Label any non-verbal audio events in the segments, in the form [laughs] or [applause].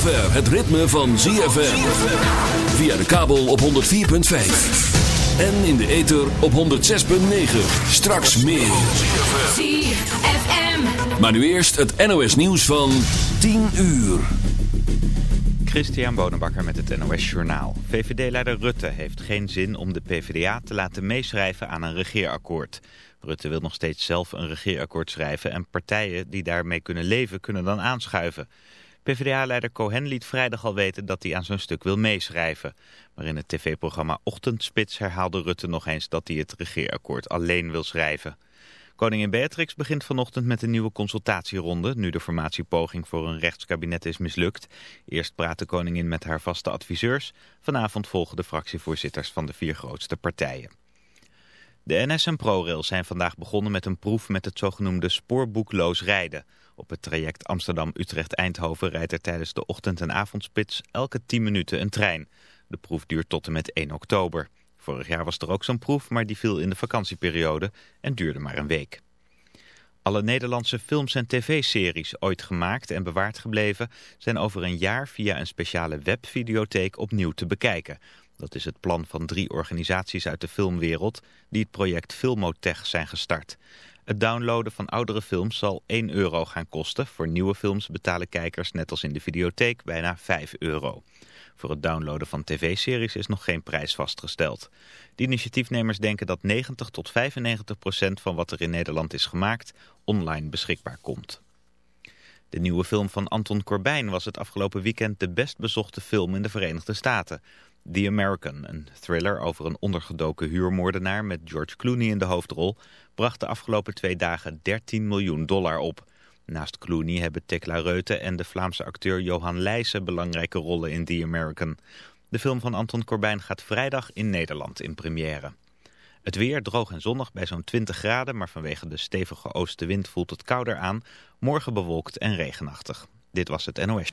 zover het ritme van ZFM. Via de kabel op 104.5. En in de ether op 106.9. Straks meer. ZFM. Maar nu eerst het NOS nieuws van 10 uur. Christian Bonenbakker met het NOS Journaal. VVD-leider Rutte heeft geen zin om de PvdA te laten meeschrijven aan een regeerakkoord. Rutte wil nog steeds zelf een regeerakkoord schrijven en partijen die daarmee kunnen leven kunnen dan aanschuiven. PvdA-leider Cohen liet vrijdag al weten dat hij aan zo'n stuk wil meeschrijven. Maar in het tv-programma Ochtendspits herhaalde Rutte nog eens dat hij het regeerakkoord alleen wil schrijven. Koningin Beatrix begint vanochtend met een nieuwe consultatieronde... nu de formatiepoging voor een rechtskabinet is mislukt. Eerst praat de koningin met haar vaste adviseurs. Vanavond volgen de fractievoorzitters van de vier grootste partijen. De NS en ProRail zijn vandaag begonnen met een proef met het zogenoemde spoorboekloos rijden. Op het traject Amsterdam-Utrecht-Eindhoven rijdt er tijdens de ochtend- en avondspits elke 10 minuten een trein. De proef duurt tot en met 1 oktober. Vorig jaar was er ook zo'n proef, maar die viel in de vakantieperiode en duurde maar een week. Alle Nederlandse films en tv-series ooit gemaakt en bewaard gebleven... zijn over een jaar via een speciale webvideotheek opnieuw te bekijken. Dat is het plan van drie organisaties uit de filmwereld... die het project Filmotech zijn gestart. Het downloaden van oudere films zal 1 euro gaan kosten. Voor nieuwe films betalen kijkers, net als in de videotheek, bijna 5 euro. Voor het downloaden van tv-series is nog geen prijs vastgesteld. De initiatiefnemers denken dat 90 tot 95 procent van wat er in Nederland is gemaakt online beschikbaar komt. De nieuwe film van Anton Corbijn was het afgelopen weekend de best bezochte film in de Verenigde Staten. The American, een thriller over een ondergedoken huurmoordenaar met George Clooney in de hoofdrol, bracht de afgelopen twee dagen 13 miljoen dollar op. Naast Clooney hebben Tekla Reute en de Vlaamse acteur Johan Leijsen belangrijke rollen in The American. De film van Anton Corbijn gaat vrijdag in Nederland in première. Het weer droog en zonnig bij zo'n 20 graden, maar vanwege de stevige oostenwind voelt het kouder aan. Morgen bewolkt en regenachtig. Dit was het NOS.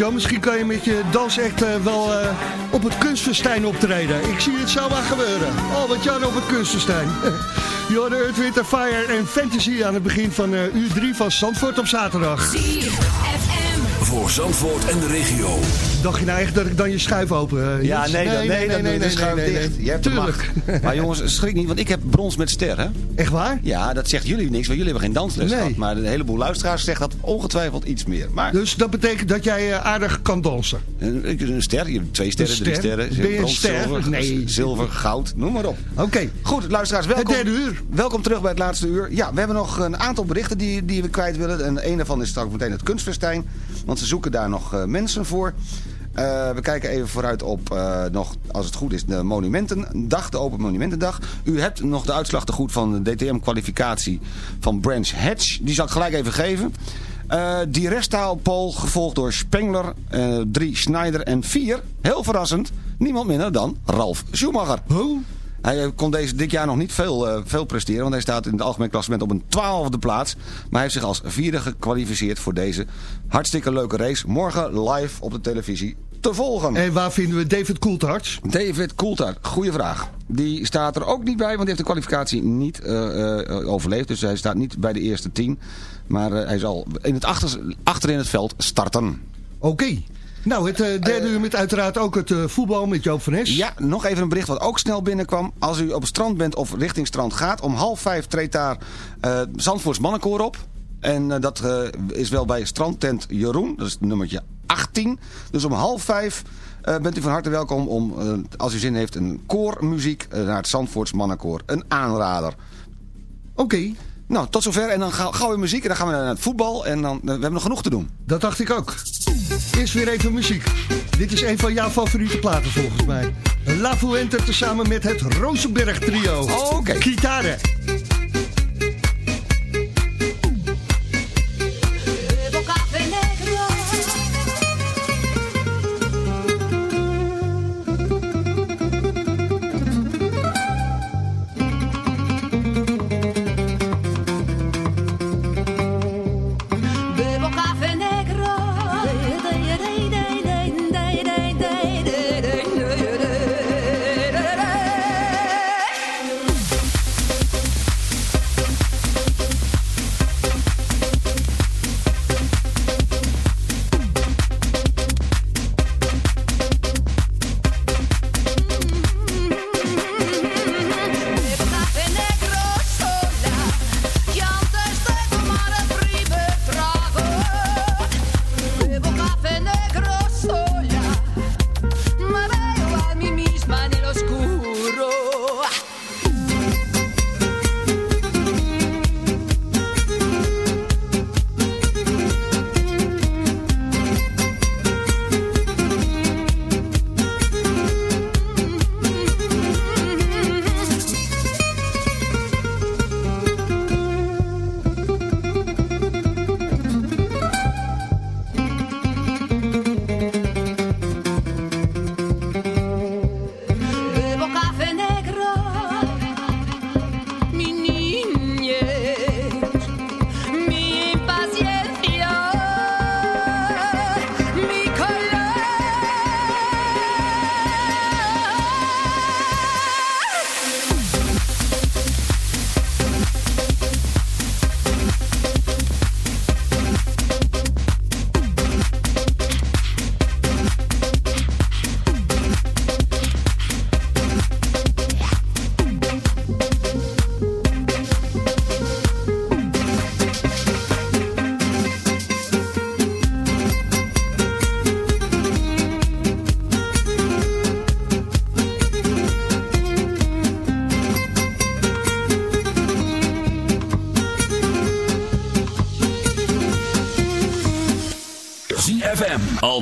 Albert-Jan, misschien kan je met je dansact eh, wel eh, op het kunstfestijn optreden. Ik zie het zo maar gebeuren. Albert-Jan op het. [laughs] Je hoorde Earth, Wind Fire en Fantasy aan het begin van uh, uur 3 van Zandvoort op zaterdag. Voor Zandvoort en de regio. Dacht je nou echt dat ik dan je schuif open? uh, Ja, nee, nee, nee, nee, nee, nee, schuif dicht. Je hebt Tuurlijk. Maar [laughs] jongens, schrik niet, want ik heb brons met ster, hè? Echt waar? Ja, dat zegt jullie niks, want jullie hebben geen dansles Nee. gehad. Maar een heleboel luisteraars zegt dat ongetwijfeld iets meer. Maar Dus dat betekent dat jij eh, aardig kan dansen. een, een ster, je hebt twee sterren, drie ster? sterren. Ben je een ster? Zilver, Nee. zilver, goud, noem maar op. Oké. Goed, luisteraars, welkom. Het derde uur. Welkom terug bij het laatste uur. Ja, we hebben nog een aantal berichten die, die we kwijt willen. En een daarvan is straks meteen het kunstfestijn. Want ze zoeken daar nog eh, mensen voor. Eh, we kijken even vooruit op eh, nog, als het goed is, de Monumentendag, de Open Monumentendag. U hebt nog de uitslag te goed van de DTM-kwalificatie van Branch Hatch. Die zal ik gelijk even geven. Eh die resta gevolgd door Spengler, eh, drie Schneider en vier, heel verrassend, niemand minder dan Ralf Schumacher. Hij eh, kon deze, dit jaar nog niet veel, eh, veel presteren, want hij staat in het algemeen klassement op een twaalfde plaats. Maar hij heeft zich als vierde gekwalificeerd voor deze hartstikke leuke race. Morgen live op de televisie te volgen. En waar vinden we David Coulthard? David Coulthard, goede vraag. Die staat er ook niet bij, want hij heeft de kwalificatie niet eh, overleefd. Dus hij staat niet bij de eerste tien. Maar hij zal in het achter, achter in het veld starten. Oké. Nou, het eh, derde uur met uiteraard ook het eh, voetbal met Joop van Nes. Ja, nog even een bericht wat ook snel binnenkwam. Als u op het strand bent of richting strand gaat, om half vijf treedt daar eh Zandvoorts mannenkoor op. En eh, dat eh, is wel bij strandtent Jeroen, dat is het nummertje 18. Dus om half vijf eh, bent u van harte welkom om, eh, als u zin heeft, een koormuziek eh, naar het Zandvoorts mannenkoor. Een aanrader. Oké, Nou, tot zover. En dan gaan, we muziek en dan gaan we naar het voetbal. En dan, we hebben nog genoeg te doen. dat dacht ik ook. Eerst weer even muziek. Dit is een van jouw favoriete platen volgens mij. La Fuente tezamen met het Rosenberg trio. Oké. Gitaren.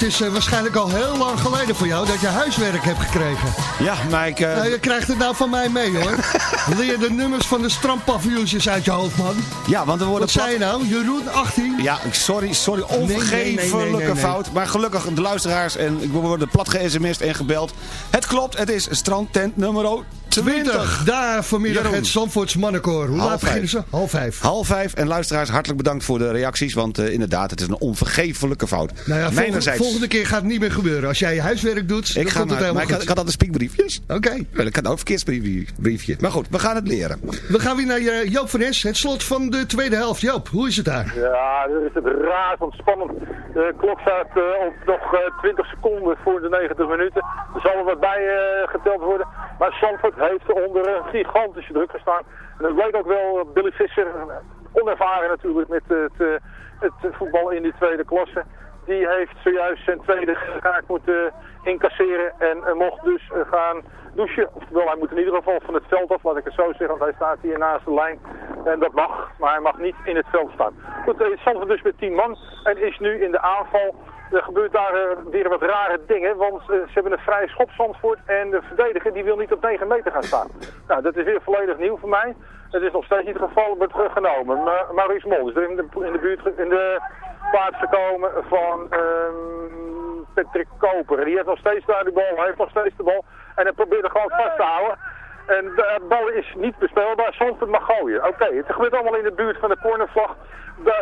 Het is eh, waarschijnlijk al heel lang geleden voor jou dat je huiswerk hebt gekregen. Ja, maar ik... eh, Nou, je krijgt het nou van mij mee hoor. [laughs] Leer de nummers van de strandpaviljoens uit je hoofd, man. ja, want we worden Wat zei je nou? Jeroen, 18? Ja, sorry, sorry, nee, nee, nee. fout. Maar gelukkig de luisteraars en ik worden plat ge-sms'd en gebeld. Het klopt, het is strandtent nummer 20. 20. Daar vanmiddag Jeroen. het Zandvoorts mannenkoor. Hoe Half laat beginnen ze? Half vijf. Half vijf en luisteraars, hartelijk bedankt voor de reacties. Want eh, inderdaad, het is een onvergeeflijke fout. Nou ja, volgende, volgende keer gaat het niet meer gebeuren. Als jij je huiswerk doet, dan Ik ga komt het helemaal maar ik had, goed. ik had altijd spiekbriefjes. Oké. Wel, Ik had ook een verkeersbriefje. Maar goed, we gaan het leren. We gaan weer naar eh, Joop van Es. Het slot van de tweede helft. Joop, hoe is het daar? Ja, dat is het razend spannend. De klok staat eh, op nog eh, 20 seconden voor de 90 minuten. Er zal er wat bij eh, geteld worden. Maar Zandvoort heeft onder een gigantische druk gestaan. En dat bleek ook wel eh, Billy Visser, onervaren natuurlijk met het, eh, het voetbal in die tweede klasse. Die heeft zojuist zijn tweede kaart moeten incasseren en eh, mocht dus eh, gaan douchen. Oftewel, hij moet in ieder geval van het veld af, laat ik het zo zeggen, want hij staat hier naast de lijn. En dat mag, maar hij mag niet in het veld staan. Goed, eh, Zandvoort dus met 10 man en is nu in de aanval. Er gebeurt daar eh, weer wat rare dingen, want eh, ze hebben een vrije schop Zandvoort en de verdediger die wil niet op 9 meter gaan staan. Nou, dat is weer volledig nieuw voor mij. Het is nog steeds niet het geval, wordt teruggenomen. Maar Maurice Mol is er in de, in de buurt, in de plaats gekomen van ehm, Patrick Koper. Die heeft nog steeds daar de bal, hij heeft nog steeds de bal. En hij probeert er gewoon vast te houden. En de bal is niet bespeelbaar, Zandvoort mag gooien. Oké, het gebeurt allemaal in de buurt van de cornervlag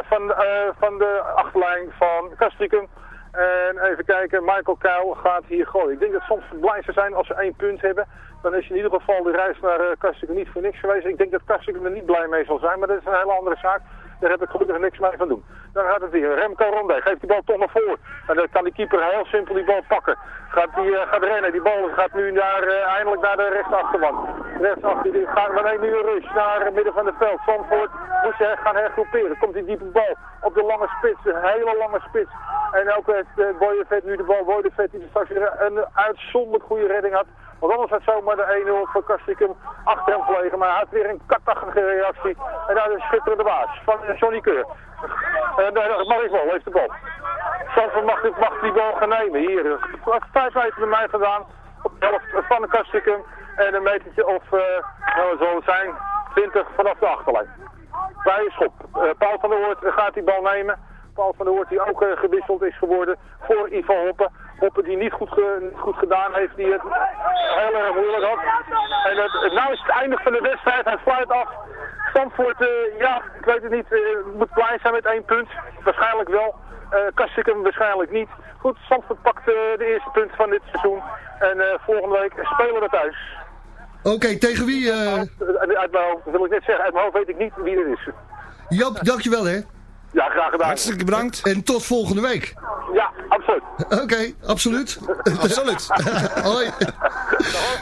van, eh, van de achterlijn van Castricum. En even kijken, Michael Kuil gaat hier gooien. Ik denk dat soms blij zijn als ze één punt hebben. Dan is in ieder geval de reis naar uh, niet voor niks geweest. Ik denk dat Castricum er niet blij mee zal zijn, maar dat is een hele andere zaak. Daar heb ik gelukkig niks mee van doen. Dan gaat het weer. Remco Ronde geeft die bal toch naar voor. En dan kan die keeper heel simpel die bal pakken. Gaat, die, eh, gaat rennen. Die bal gaat nu naar, eh, eindelijk naar de rechtsachterman. Rechtsachter. Die gaan, we nu een rush naar midden van het veld. Zandvoort moet ze gaan hergroeperen. Komt die diepe bal op de lange spits. Een hele lange spits. En ook het uh, nu de bal. Boyevet die straks weer een uitzonderlijk goede redding had. Want anders had zomaar de 1-0 voor Kastikum achter hem gelegen. Maar hij had weer een katachtige reactie. En daar is schitterende baas van Johnny Keur. En uh, Maris Bol heeft de bal. Zandvoort mag, mag die bal gaan nemen. Hier, eh, vijf meter bij mij vandaan. Op de helft van de Kastikum. En een metertje of, eh nou zijn, 20 vanaf de achterlijn. Vrije schop. Eh, Paul van der Hoort gaat die bal nemen. Paul van der Hoort die ook eh, gewisseld is geworden voor Ivan Hoppen. Hoppen die niet goed, niet goed gedaan heeft, die het heel erg moeilijk had. En het, het- nou is het einde van de wedstrijd, hij fluit af. Stamford, eh, ja, ik weet het niet, eh, moet blij zijn met één punt. Waarschijnlijk wel. Kastikum waarschijnlijk niet. Goed, Stamford pakt de eerste punt van dit seizoen. En volgende week spelen we thuis. Oké, tegen wie? eh Uit uit mijn hoofd wil ik net zeggen, uit mijn hoofd weet ik niet wie het is. Joop, dankjewel hè. Ja, graag gedaan. Hartstikke bedankt. En tot volgende week. Ja, absoluut. Oké, absoluut. [laughs] Absoluut. [laughs] Hoi.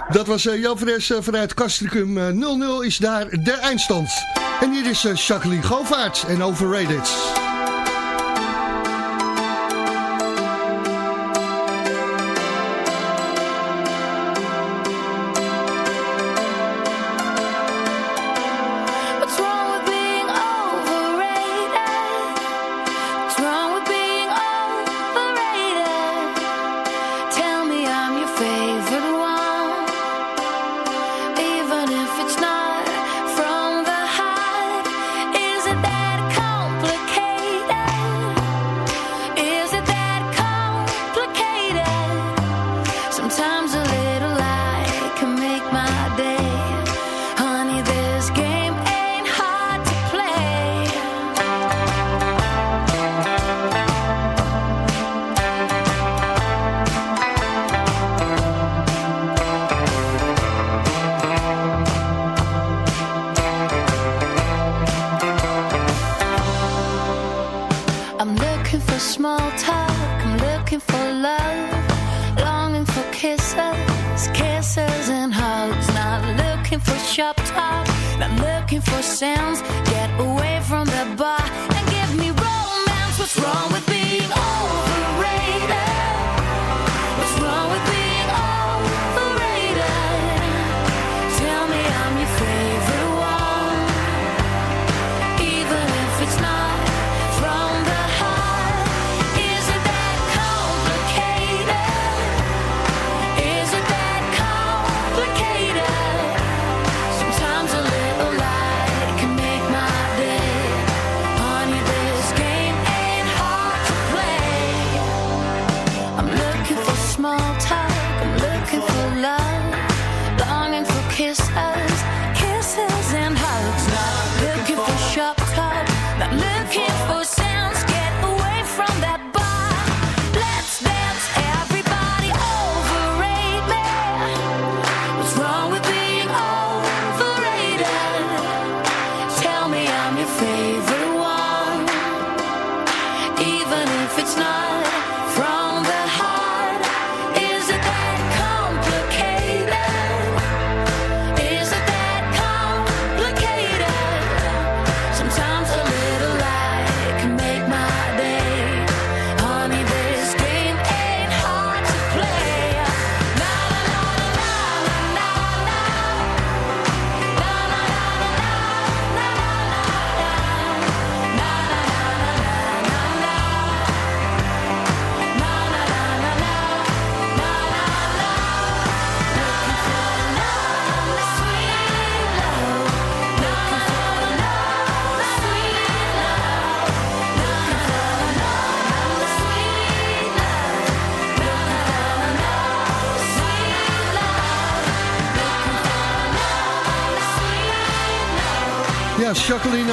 Dat was eh Jan Fres vanuit Castricum. Eh, 0-0 is daar de eindstand. En hier is eh, Jacqueline Govaerts en Overrated.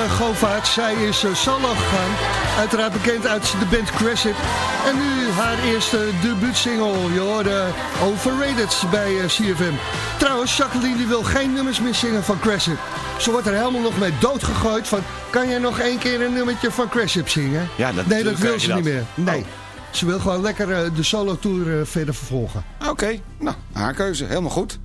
Jacqueline Govaerts, zij is eh, solo gegaan. Uiteraard bekend uit de band Crescent. En nu haar eerste debuutsingle. Je hoorde Overrated bij eh, CFM. Trouwens, Jacqueline die wil geen nummers meer zingen van Crash It. Ze wordt er helemaal nog mee doodgegooid van... kan jij nog één keer een nummertje van Crash It zingen? Ja, dat- nee, dat wil ze dat. niet meer. Nee. Oh. Ze wil gewoon lekker eh, de solo-tour eh, verder vervolgen. Oké, nou, haar keuze. Helemaal goed.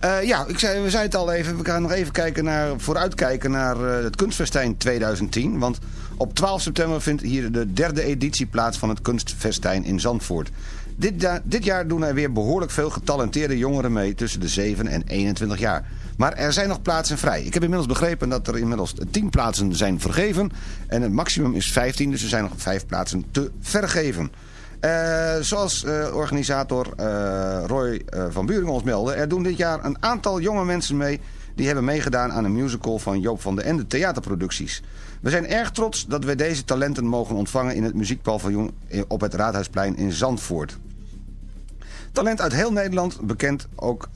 Eh, ja, ik zei, we zeiden het al even. We gaan nog even kijken naar, vooruitkijken naar eh, het Kunstfestijn 2010. Want op 12 september vindt hier de derde editie plaats van het Kunstfestijn in Zandvoort. Dit, dit jaar doen er weer behoorlijk veel getalenteerde jongeren mee tussen de 7 en 21 jaar. Maar er zijn nog plaatsen vrij. Ik heb inmiddels begrepen dat er inmiddels 10 plaatsen zijn vergeven. En het maximum is 15, dus er zijn nog 5 plaatsen te vergeven. Eh, zoals eh, organisator eh, Roy van Buringen ons meldde... er doen dit jaar een aantal jonge mensen mee... die hebben meegedaan aan een musical van Joop van den Ende theaterproducties. We zijn erg trots dat wij deze talenten mogen ontvangen... in het muziekpaviljoen op het Raadhuisplein in Zandvoort. Talent uit heel Nederland, bekend ook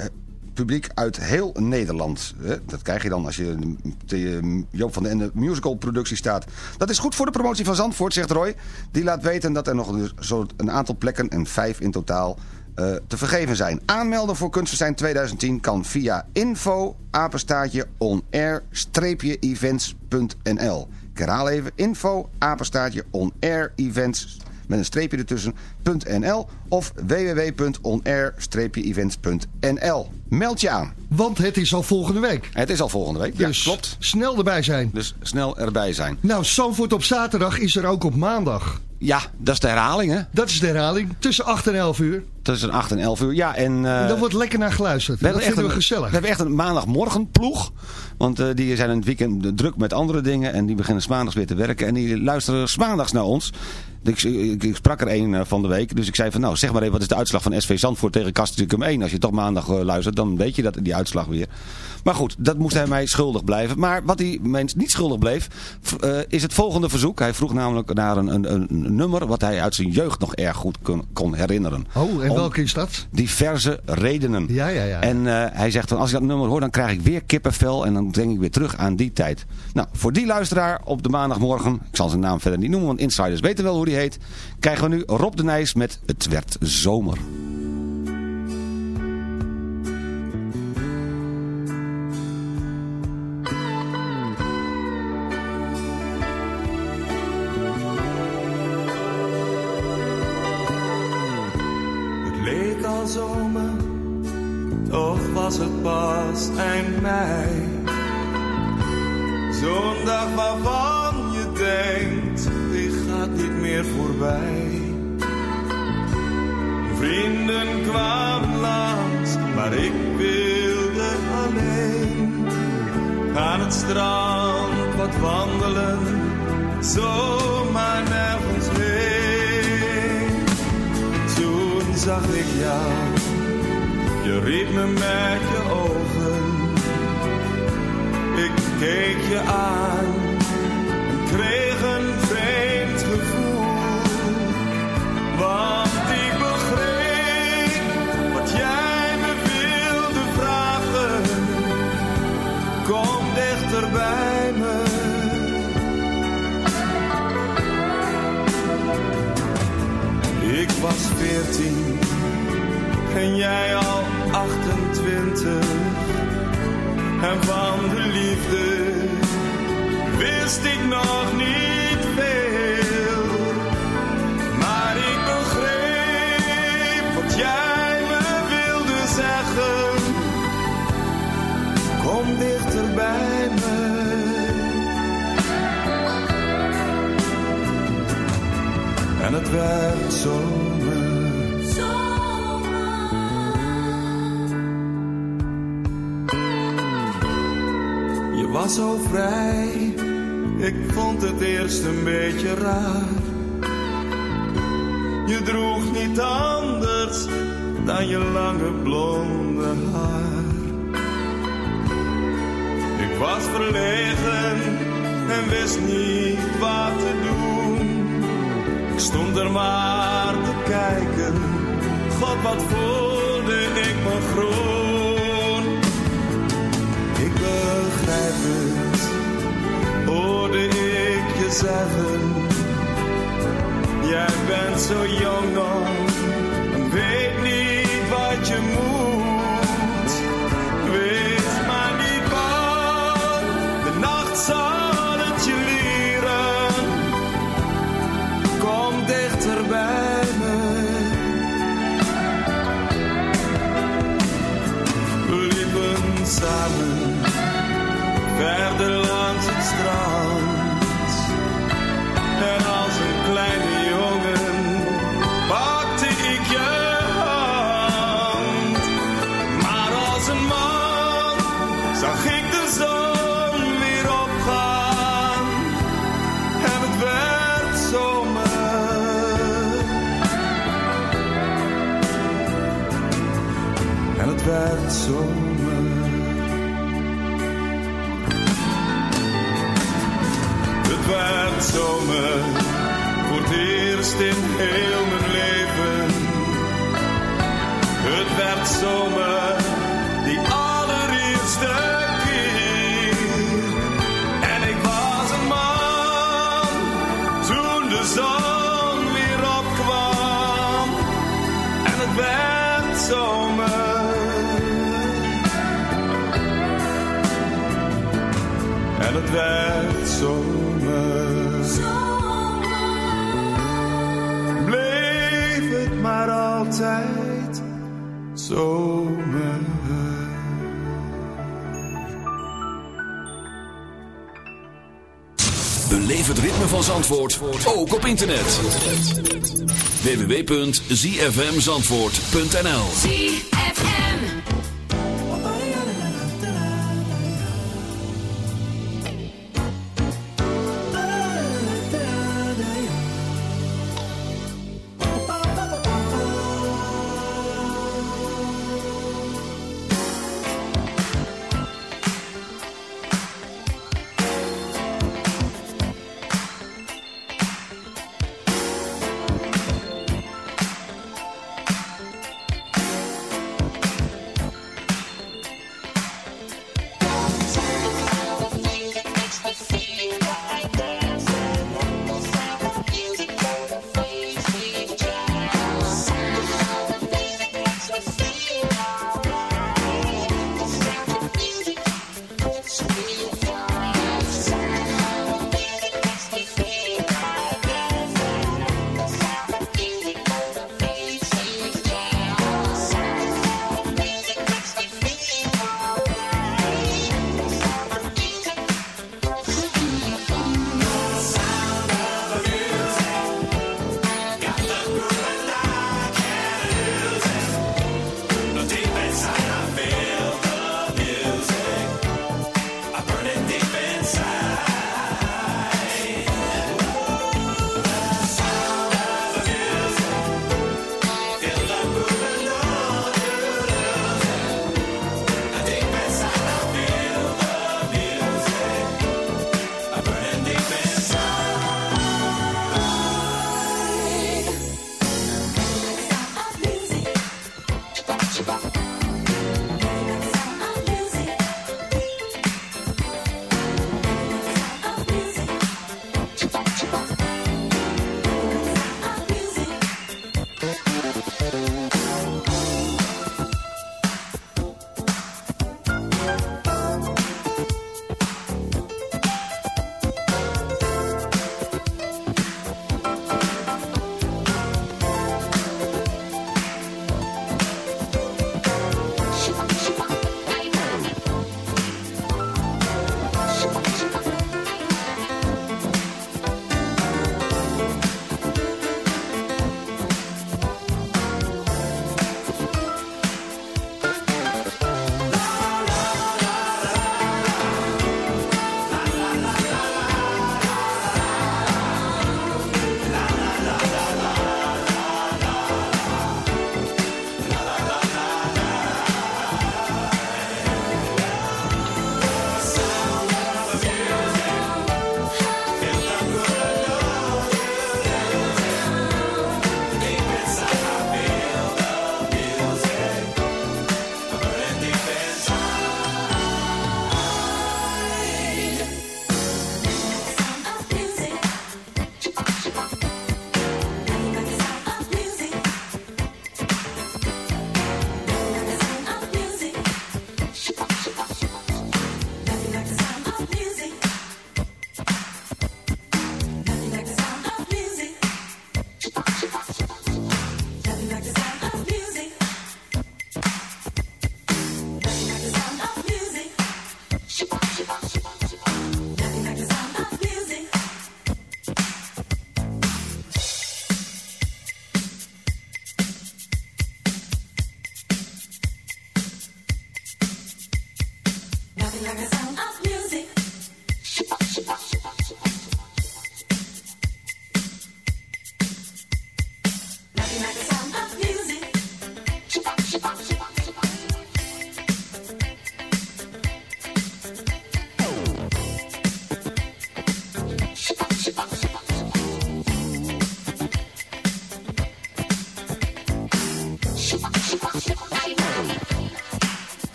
publiek uit heel Nederland. Dat krijg je dan als je de Joop van den Ende musical productie staat. Dat is goed voor de promotie van Zandvoort, zegt Roy. Die laat weten dat er nog een aantal plekken, en vijf in totaal, eh, te vergeven zijn. Aanmelden voor Kunstfestijn 2010 kan via info apenstaatje onair-events.nl. Ik herhaal even info apenstaatje onair-events met een streepje ertussen, .nl of www.onair-events.nl. Meld je aan. Want het is al volgende week. Het is al volgende week. Dus ja, klopt. snel erbij zijn. Dus snel erbij zijn. Nou, Zandvoort op zaterdag is er ook op maandag. Ja, dat is de herhaling, hè? Dat is de herhaling. Tussen 8 en 11 uur. Tussen 8 en 11 uur. Ja, en... En daar wordt lekker naar geluisterd. we Dat vinden we een- gezellig. We hebben echt een maandagmorgen ploeg. Want eh, die zijn in het weekend druk met andere dingen. En die beginnen maandags weer te werken. En die luisteren maandags naar ons. Ik, ik, ik sprak er één eh, van de week. Dus ik zei van nou zeg maar even wat is de uitslag van SV Zandvoort tegen Castricum 1. Als je toch maandag luistert dan weet je dat, die uitslag weer. Maar goed, dat moest hij mij schuldig blijven. Maar wat hij mens niet schuldig bleef is het volgende verzoek. Hij vroeg namelijk naar een, een, een nummer wat hij uit zijn jeugd nog erg goed kon, kon herinneren. Oh, en Welke is dat? Diverse redenen. Ja, ja, ja. En eh, hij zegt van als ik dat nummer hoor dan krijg ik weer kippenvel en dan denk ik weer terug aan die tijd. Nou, voor die luisteraar op de maandagmorgen, ik zal zijn naam verder niet noemen want insiders weten wel hoe die heet, krijgen we nu Rob de Nijs met Het werd zomer. Was het pas eind mei. Zo'n dag waarvan je denkt, die gaat niet meer voorbij. Vrienden kwamen langs, maar ik wilde alleen. Aan het strand wat wandelen, zomaar nergens heen. Toen zag ik jou, je riep me je ogen. Ik keek je aan en kreeg een vreemd gevoel. Want ik begreep wat jij me wilde vragen. Kom dichter bij me. Ik was veertien en jij al 28. En van de liefde wist ik nog niet veel. Maar ik begreep wat jij me wilde zeggen. Kom dichter bij me. En het werd zomer. Was zo vrij, ik vond het eerst een beetje raar. Je droeg niet anders dan je lange blonde haar. Ik was verlegen en wist niet wat te doen. Ik stond er maar te kijken, god wat voelde ik me groen. Zeggen. Jij bent zo jong nog weet niet wat je moet. Wees maar niet bang, de nacht zal het je leren. Kom dichter bij me. Liepen samen zomer. Het werd zomer, voor het eerst in heel mijn leven. Het werd zomer, werd zomer. Bleef het maar altijd zomer. Beleef het ritme van Zandvoort ook op internet. www.zfmzandvoort.nl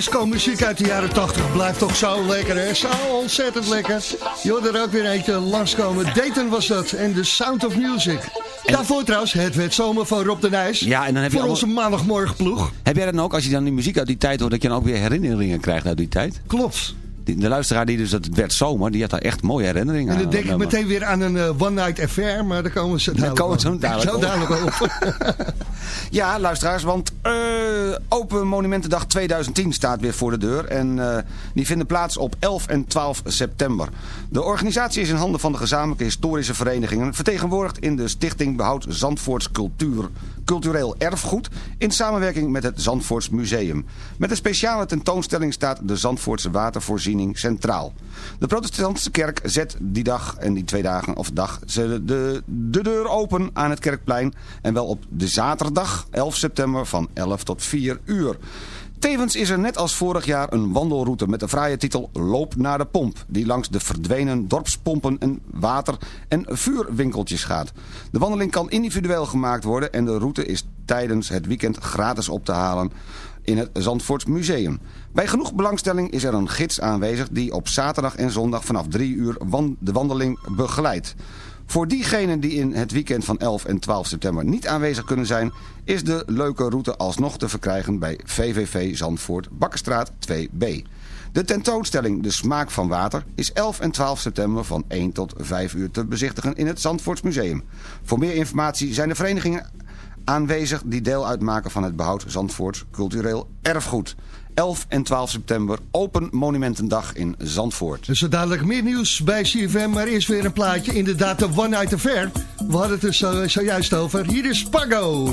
De disco-muziek uit de jaren 80 blijft toch zo lekker, hè? Zo ontzettend lekker. Je hoort er ook weer eentje langskomen. Dayton was dat en The Sound of Music. Daarvoor trouwens, het werd zomer van Rob de Nijs. Ja, en dan heb je Voor allemaal- onze maandagmorgen ploeg. Heb jij dan ook, als je dan die muziek uit die tijd hoort, dat je dan ook weer herinneringen krijgt uit die tijd? Klopt. De luisteraar die dus, dat het werd zomer, die had daar echt mooie herinneringen En aan. dan denk ik meteen weer aan een eh, one-night affair, maar daar komen ze dadelijk komen we zo op. dadelijk Zo dadelijk op. [laughs] Ja, luisteraars, want eh, Open Monumentendag 2010 staat weer voor de deur. En eh, die vinden plaats op 11 en 12 september. De organisatie is in handen van de gezamenlijke historische verenigingen... vertegenwoordigd in de Stichting Behoud Zandvoorts Cultuur, Cultureel Erfgoed... in samenwerking met het Zandvoorts Museum. Met een speciale tentoonstelling staat de Zandvoortse watervoorziening centraal. De protestantse kerk zet die dag en die twee dagen of dag de, de deur open aan het kerkplein. En wel op de zaterdag 11 september van 11 tot 4 uur. Tevens is er net als vorig jaar een wandelroute met de fraaie titel Loop naar de pomp. Die langs de verdwenen dorpspompen en water- en vuurwinkeltjes gaat. De wandeling kan individueel gemaakt worden en de route is tijdens het weekend gratis op te halen in het Zandvoorts Museum. Bij genoeg belangstelling is er een gids aanwezig die op zaterdag en zondag vanaf 3 uur de wandeling begeleidt. Voor diegenen die in het weekend van 11 en 12 september niet aanwezig kunnen zijn... is de leuke route alsnog te verkrijgen bij VVV Zandvoort Bakkerstraat 2B. De tentoonstelling De Smaak van Water is 11 en 12 september van 1 tot 5 uur te bezichtigen in het Zandvoorts Museum. Voor meer informatie zijn de verenigingen aanwezig die deel uitmaken van het behoud Zandvoorts cultureel erfgoed. 11 en 12 september Open Monumentendag in Zandvoort. Dus dadelijk meer nieuws bij CFM, maar eerst weer een plaatje. Inderdaad, de One Night Affair. We hadden het er zo, zojuist over. Hier is Pago.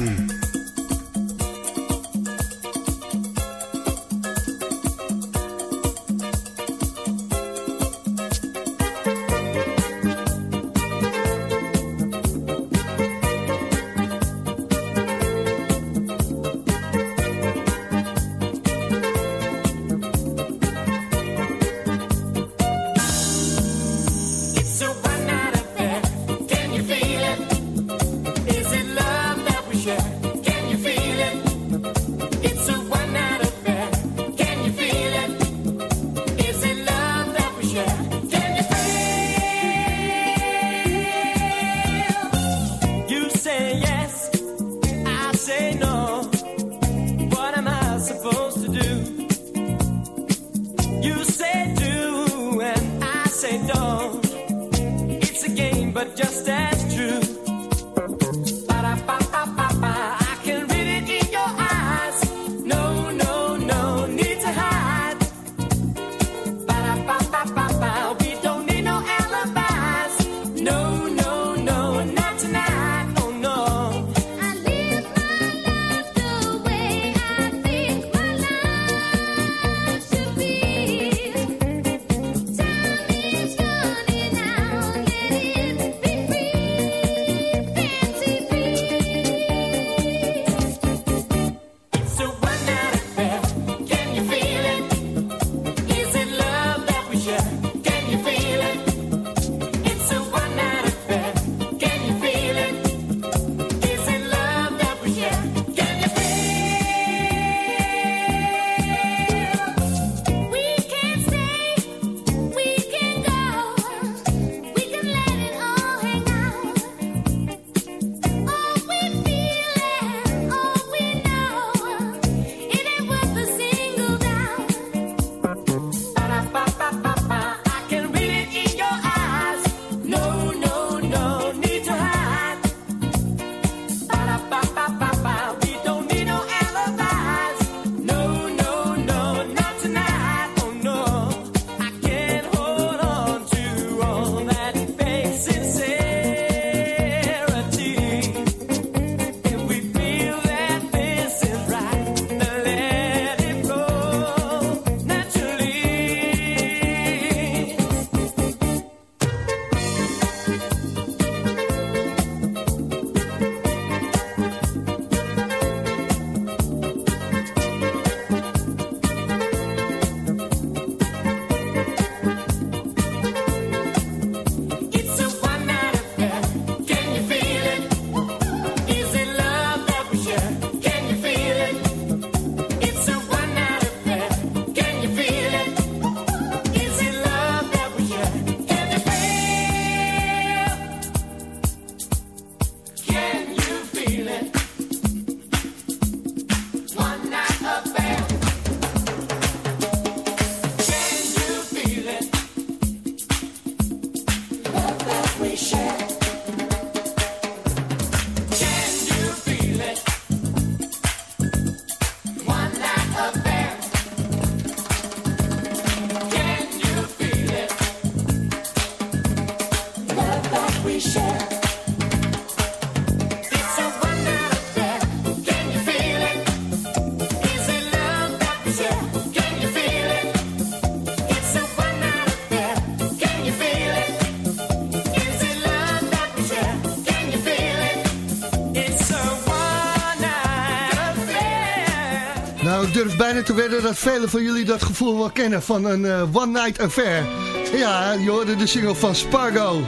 toen werden dat velen van jullie dat gevoel wel kennen van een eh, One Night Affair. Ja, je hoorde de single van Spargo.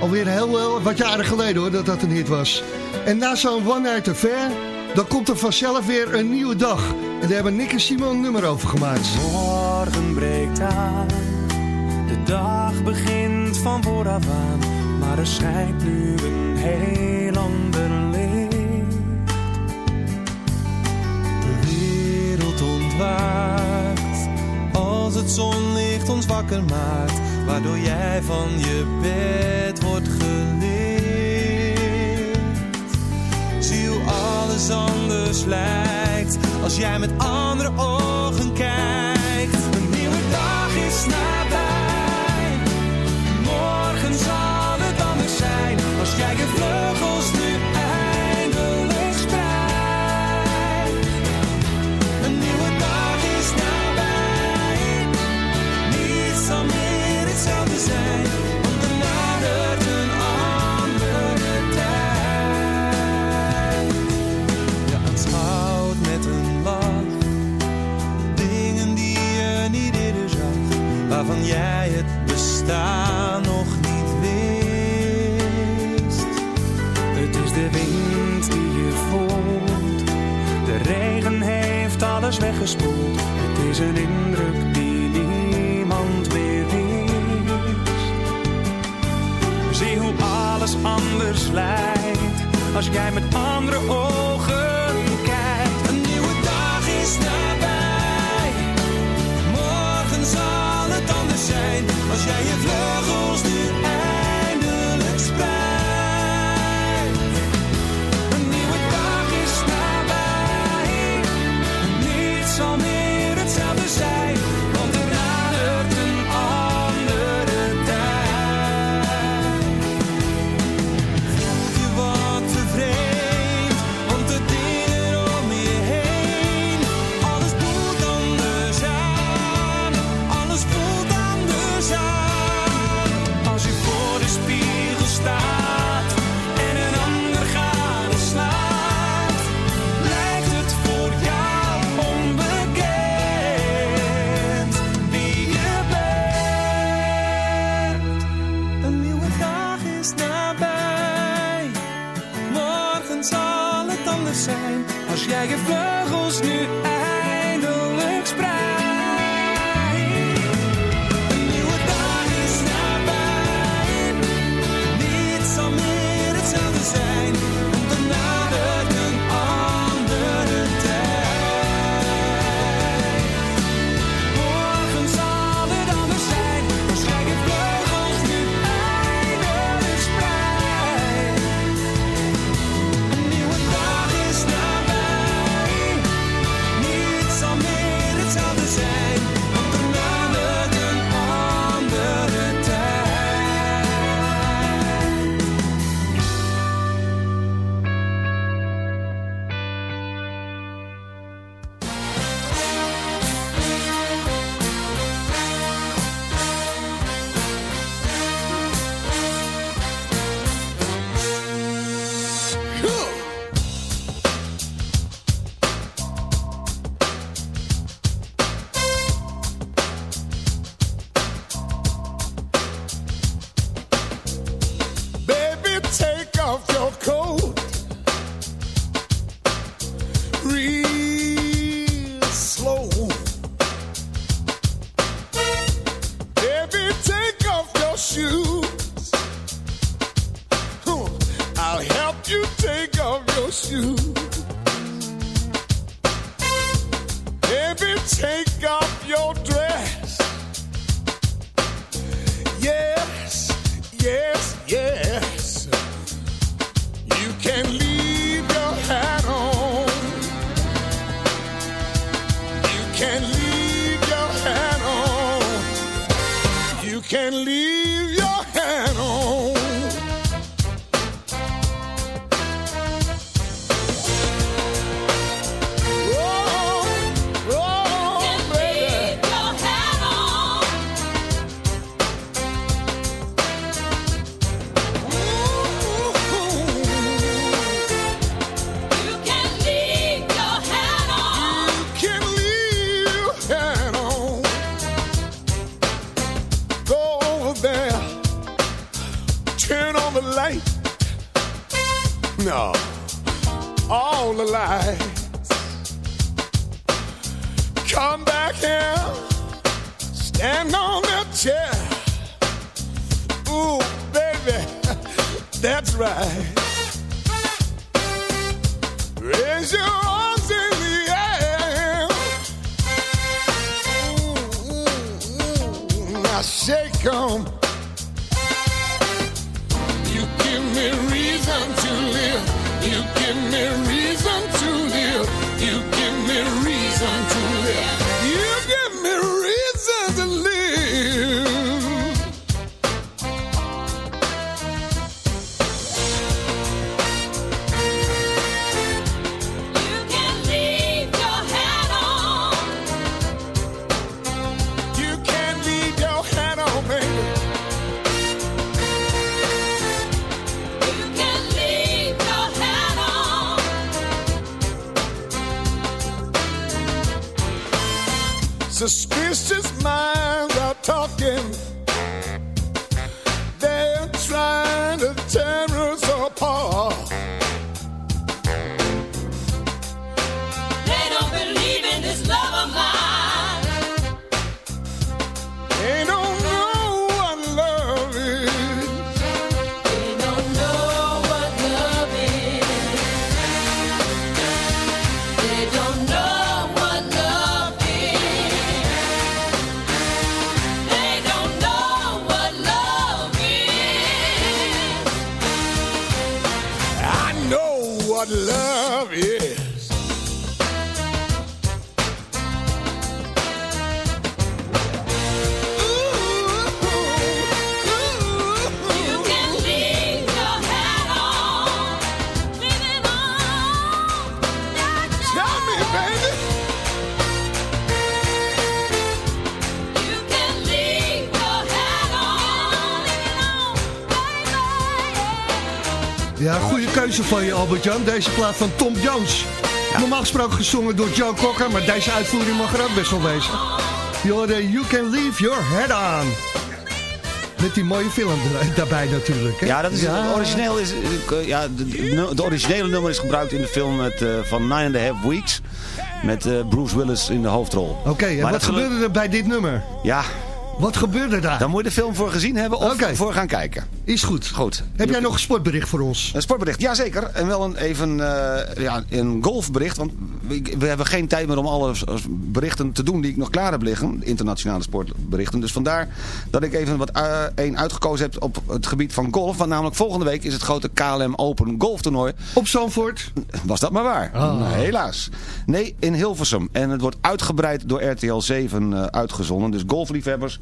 Alweer heel, wel wat jaren geleden hoor, dat dat een hit was. En na zo'n One Night Affair, dan komt er vanzelf weer een nieuwe dag. En daar hebben Nick en Simon een nummer over gemaakt. Morgen breekt aan, de dag begint van vooraf aan. Maar er schijnt nu een hele het zonlicht ons wakker maakt, waardoor jij van je bed wordt geleerd. Zie hoe alles anders lijkt, als jij met andere ogen kijkt. Een nieuwe dag is nabij. Keuze van je, Albert-Jan. Deze plaat van Tom Jones. Normaal gesproken gezongen door Joe Cocker, maar deze uitvoering mag er ook best wel wezen. You Can Leave Your Head On. Met die mooie film daarbij natuurlijk. Hè? Ja, dat is, Het origineel is, ja, de, originele nummer is gebruikt in de film met, eh, van Nine and a Half Weeks. Met eh, Bruce Willis in de hoofdrol. Oké, en Maar wat gebeurde er bij dit nummer? Ja, Wat gebeurde daar? daar moet je de film voor gezien hebben of voor gaan kijken. Is goed. Goed. Heb jij nog een sportbericht voor ons? Een sportbericht, jazeker. En wel een, even eh, ja, een golfbericht. Want we, we hebben geen tijd meer om alle berichten te doen die ik nog klaar heb liggen. Internationale sportberichten. Dus vandaar dat ik even wat eh, één uitgekozen heb op het gebied van golf. Want namelijk volgende week is het grote KLM Open golftoernooi. Op Zandvoort? Was dat maar waar. Ah. Helaas. Nee, in Hilversum. En het wordt uitgebreid door RTL 7 eh, uitgezonden. Dus golfliefhebbers.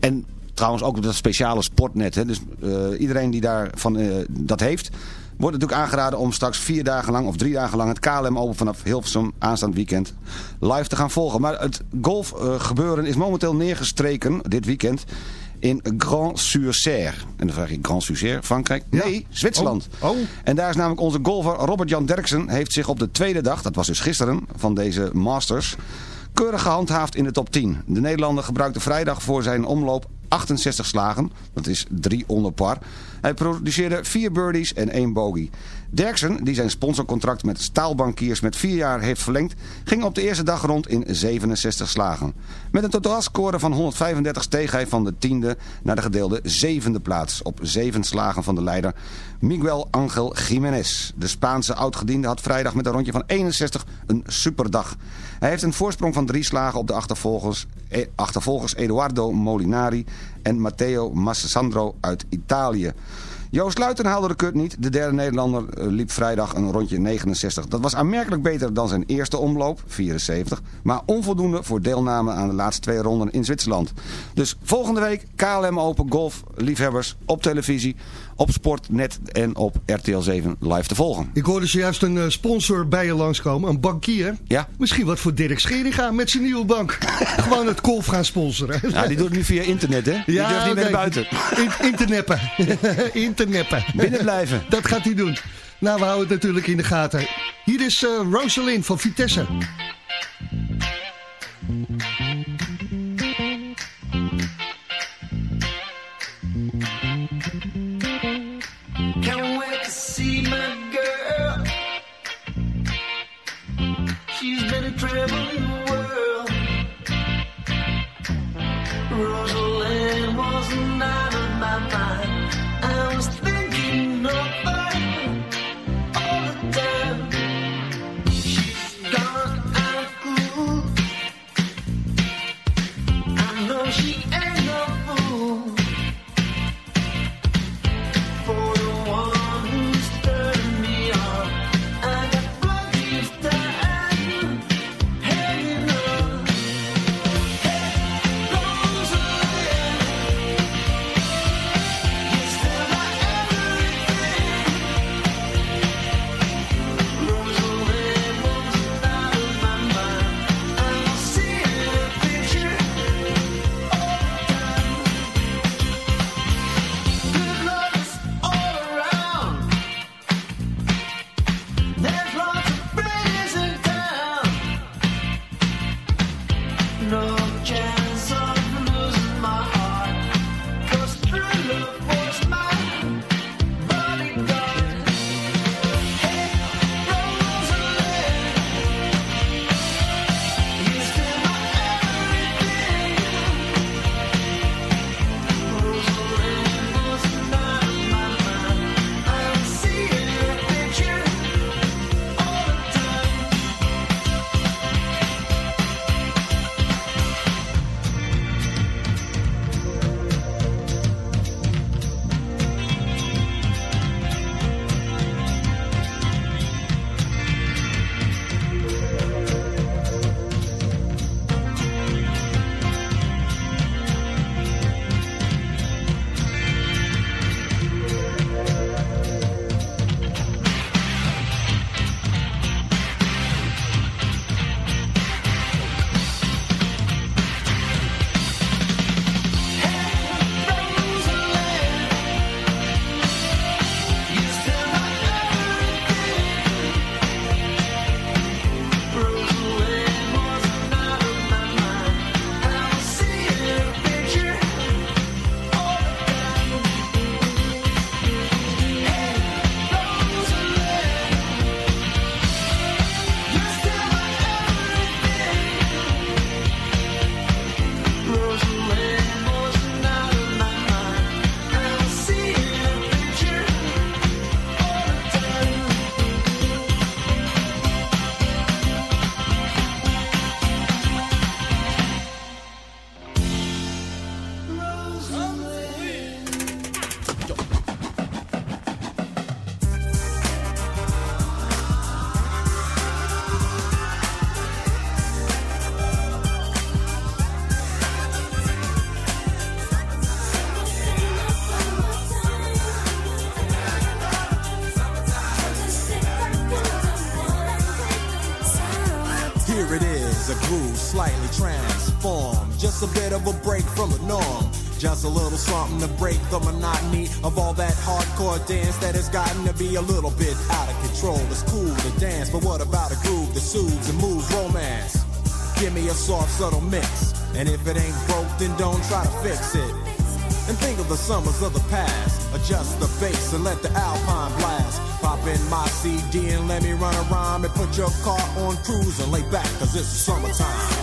En trouwens ook dat speciale sportnet. Hè. Dus eh, iedereen die daarvan eh, dat heeft... Wordt natuurlijk aangeraden om straks vier dagen lang of drie dagen lang het KLM Open vanaf Hilversum aanstaand weekend live te gaan volgen. Maar het golfgebeuren gebeuren is momenteel neergestreken dit weekend in Grand-sur-Serre. En dan vraag je Grand-sur-Serre, Frankrijk? Nee, Zwitserland. Oh. Oh. En daar is namelijk onze golfer Robert-Jan Derksen heeft zich op de tweede dag, dat was dus gisteren, van deze Masters, keurig gehandhaafd in de top 10. De Nederlander gebruikte vrijdag voor zijn omloop 68 slagen. Dat is 3 onder par. Hij produceerde 4 birdies en 1 bogey. Derksen, die zijn sponsorcontract met staalbankiers met 4 jaar heeft verlengd, ging op de eerste dag rond in 67 slagen. Met een totaalscore van 135 steeg hij van de tiende naar de gedeelde zevende plaats. Op 7 slagen van de leider Miguel Angel Jiménez. De Spaanse oudgediende had vrijdag met een rondje van 61 een superdag. Hij heeft een voorsprong van 3 slagen op de achtervolgers, achtervolgers Eduardo Molinari en Matteo Massandro uit Italië. Joost Luiten haalde de kut niet. De derde Nederlander eh, liep vrijdag een rondje 69. Dat was aanmerkelijk beter dan zijn eerste omloop, 74. Maar onvoldoende voor deelname aan de laatste twee ronden in Zwitserland. Dus volgende week KLM Open Golf liefhebbers op televisie, op Sportnet en op RTL 7 live te volgen. Ik hoorde zojuist een eh, sponsor bij je langskomen, een bankier. Ja? Misschien wat voor Dirk Scheringa met zijn nieuwe bank. [laughs] Gewoon het golf gaan sponsoren. Ja, die doet het nu via internet, hè? Die durft niet meer naar buiten. In, interneppen. [laughs] interneppen. Binnen blijven. [laughs] Dat gaat hij doen. Nou, we houden het natuurlijk in de gaten. Hier is eh Rosalind van Vitesse. Driven the world. Rosalind a little bit out of control. It's cool to dance, but what about a groove that soothes and moves romance? Give me a soft, subtle mix. And if it ain't broke, then don't try to fix it. And think of the summers of the past. Adjust the bass and let the alpine blast. Pop in my CD and let me run around and put your car on cruise and lay back, cause it's summertime.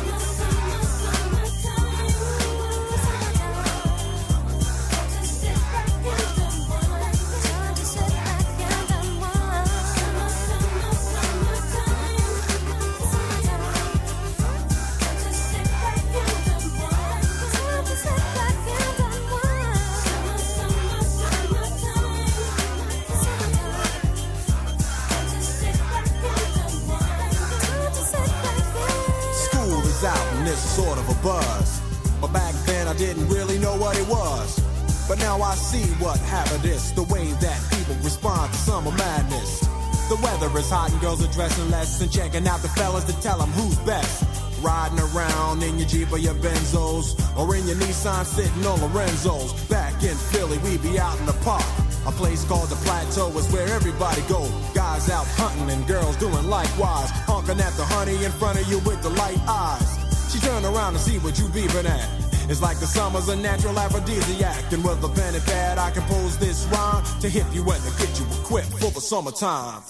And girls are dressing less and checking out the fellas to tell them who's best. Riding around in your Jeep or your Benzos or in your Nissan sitting on Lorenzo's. Back in Philly, we be out in the park. A place called the Plateau is where everybody go. Guys out hunting and girls doing likewise. Honking at the honey in front of you with the light eyes. She turn around and see what you beeping at. It's like the summer's a natural aphrodisiac. And with a pen and pad, I compose this rhyme to hip you and to get you equipped for the summertime.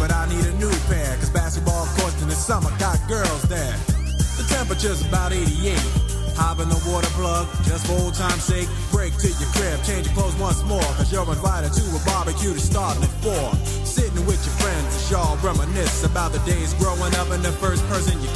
But I need a new pair. Cause basketball courts in the summer got girls there. The temperature's about 88. Hop in the water plug, just for old time's sake. Break to your crib, change your clothes once more. Cause you're invited to a barbecue to start at four. Sitting with your friends, as y'all reminisce about the days growing up and the first person you